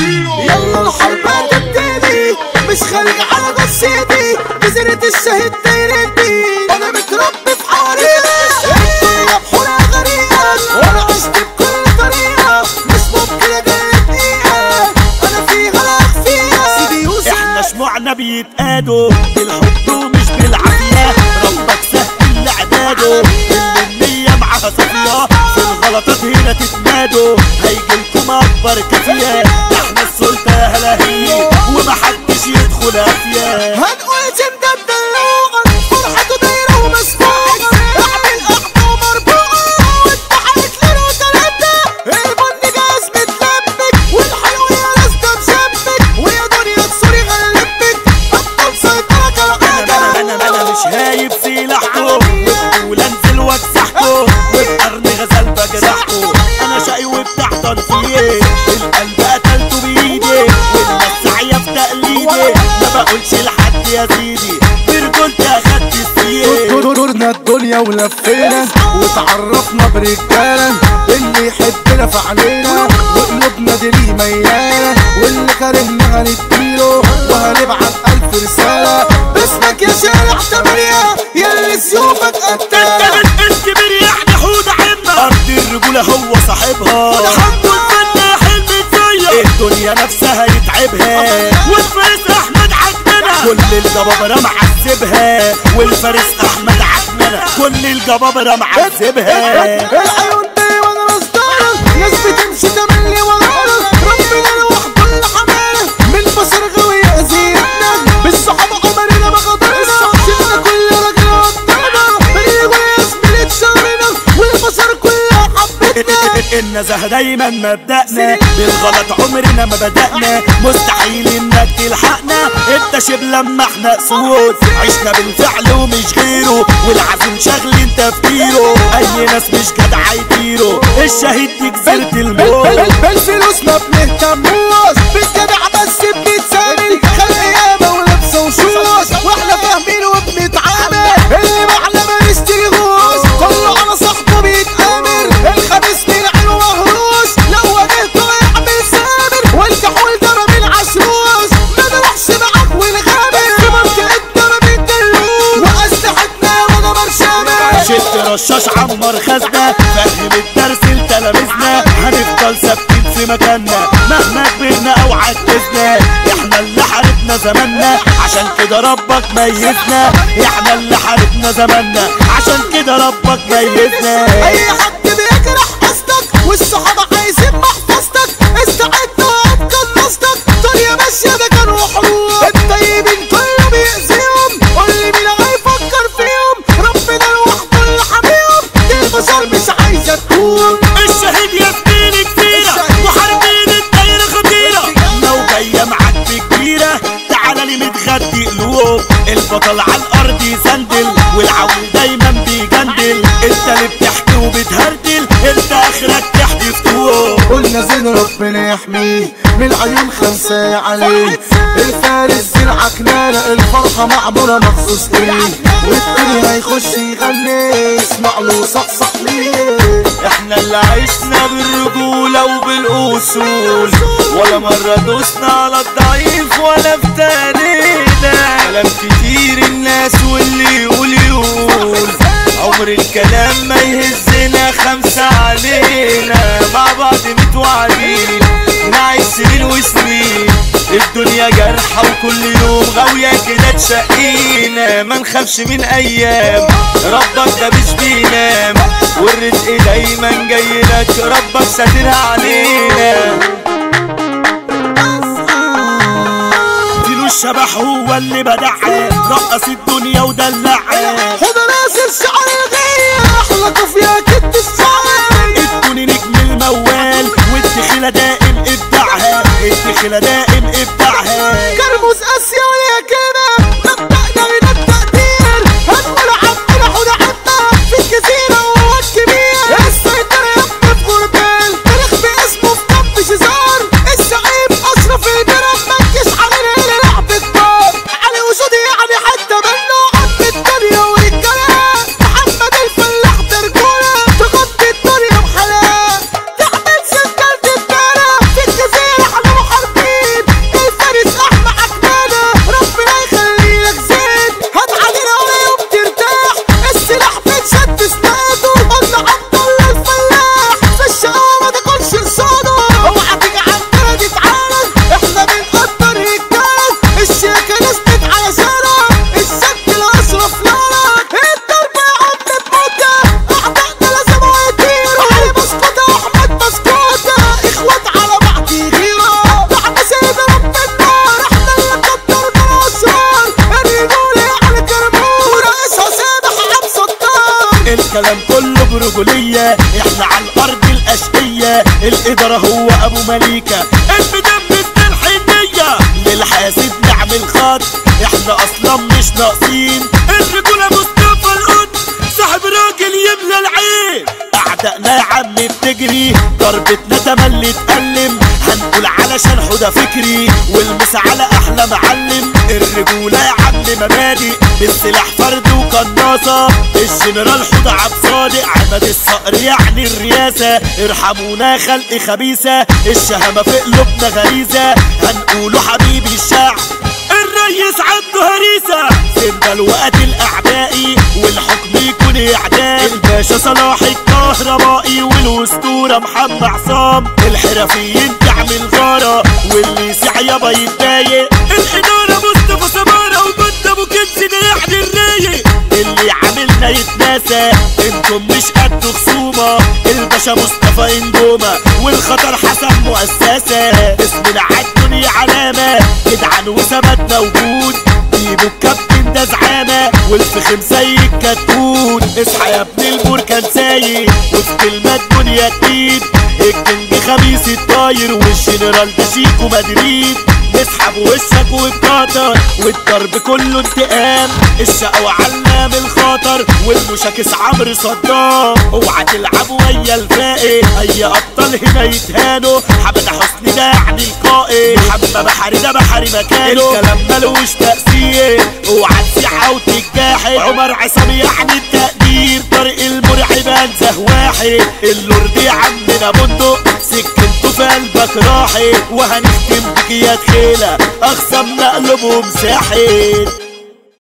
يلا الحرب هتبتدي مش خارج على جثتي جزيرة الشهيد دايرتي أنا متربي في حريقة الدنيا بحورها غريقة وأنا عشت بكل طريقة. مش ممكن اجرب دقيقة. أنا فيها لا اخفيها سيدي يوسف إحنا شموعنا بيتقادوا. بالحب تتنادوا هيجيلكم أكبر كافية. إحنا السلطة هلاهي ومحدش يدخل أفيا. هنقول زمدة الدلوعة فرحته دايرة ومسكوعة ولفينا وتعرفنا برجالة اللي يحبنا في علينا وقلوبنا دي ليه ميالة واللي كارهنا هنديله وهنبعت ألف رسالة. باسمك يا شارع تمانية يلي سيوفك قتالة الكبير يعني حوض عنا أرض الرجولة هو صاحبها. الحمد والفلاح المتزيق الدنيا نفسها يتعبها. الجبابره معذبها والفارس أحمد عجننا كل الجبابره معذبها العيون دي وأنا رصدانة ناس بتمشي تملي. النزاهة دايما مبدأنا بالغلط عمرنا ما بدأنا مستحيل انك تلحقنا انت شبه لما إحنا اسود عشنا بالفعل ومش غيره والعزم شغل تفكيره اي ناس مش جدع يطيروا الشهيد دي جزيرة الموت بالفلوس ما بنهتموش رشاش عمر خزنة. فهم الدرس لتلاميذنا هنفضل ثابتين في مكاننا. مهما كبرنا أو عجزنا. إحنا اللي حاربنا زماننا. عشان كده ربك ميزنا. إحنا اللي حاربنا زماننا. عشان كده ربك ميزنا. اي حد بيجرح قصدك والصحابة عايزين محفظتك متغدي قلوب البطل على الأرض يسندل والعول دايما بيجندل. انت اللي بتحكي وبتهردل انت آخرك تحكي فتوق قلنا زين ربنا يحميه من عيون خمسة عليه الفارس زين عكنانة الفرحة معمولة مخصوص ليه والتاني هيخش يغني اسمع له صحصح ليه إحنا اللي عشنا بالرجولة وبالأصول. ولا مرة دوسنا على الضعيف ولا افترينا كلام كتير الناس واللي يقول يقول عمر الكلام ما يهزنا خمسة علينا. مع بعض متوعدين نعيش سنين وسنين الدنيا جرحة وكل يوم غاوية كده تشقينا. ما نخافش من أيام ربك ده مش بينام. والرزق دايما جاي لك ربك ساترها علينا. الشبح هو اللي بدعها رقص الدنيا ودلعها خد راس الشعر الغير أحلى كافية كت الشعر ادوني نجم الموال. والدخلة دائم إبداعها. الدخلة دائم إبداعها. كرموز آسيا يا والكلام كله برجولية. إحنا على الأرض الأشقية. الإدارة هو أبو مليكة. المدمس الحنية. للحاسد نعمل خط. إحنا أصلا مش ناقصين. اعدائنا يا عم بتجري. ضربتنا تملي تألم. هنقول علشان حدا فكري. والمس على أحلى معلم. الرجولة يا عم مبادئ. بالسلاح فرد وقناصة. الجنرال حوض عبد صادق. عماد الصقر يعني الرياسة. ارحمونا خلق خبيثة. الشهامة في قلوبنا غريزة. هنقوله حبيبي الشعب الريس عنده هريسة. سيبنا الوقت الأعدائي. والحكم يكون إعدام. الباشا صلاح الكهربائي والأسطورة محمد عصام. الحرفيين تعمل غارة واللي يسيح يابا يتضايق. الإدارة مصطفى سمارة وبنت أبو كنز ده يعني الرايق. اللي عاملنا يتناسى أنتم مش قد خصومة. الباشا مصطفى انجومة والخطر حسن مؤسسة. اسمنا عالدنيا علامة جدعان وثبتنا وجود جيبوا الكابتن ده زعامة والفخم زي الكتكوت اصحى يا ابن البركان سايق كلمة الدنيا جديد الكينج خميس الطاير والجنرال ده شيكو مدريد. نسحب وشك وبكاتر والضرب كله انتقام. الشقوى علام الخطر والمشاكس عمرو صدام. اوعى تلعب ويا الفائق اي ابطال هنا يتهانوا. حمد حسني ده يعني القائد محمد بحري ده بحري مكانه. الكلام ملوش تأثير. اوعى تسيح وتتجاحد عمر عصام يعني التقدير. طريق المرعب انزه واحد. اللورد يا عمنا بندق سكنته في قلبك راحت. وهنختم بك يا تخيلة أخصم نقلبهم ساحت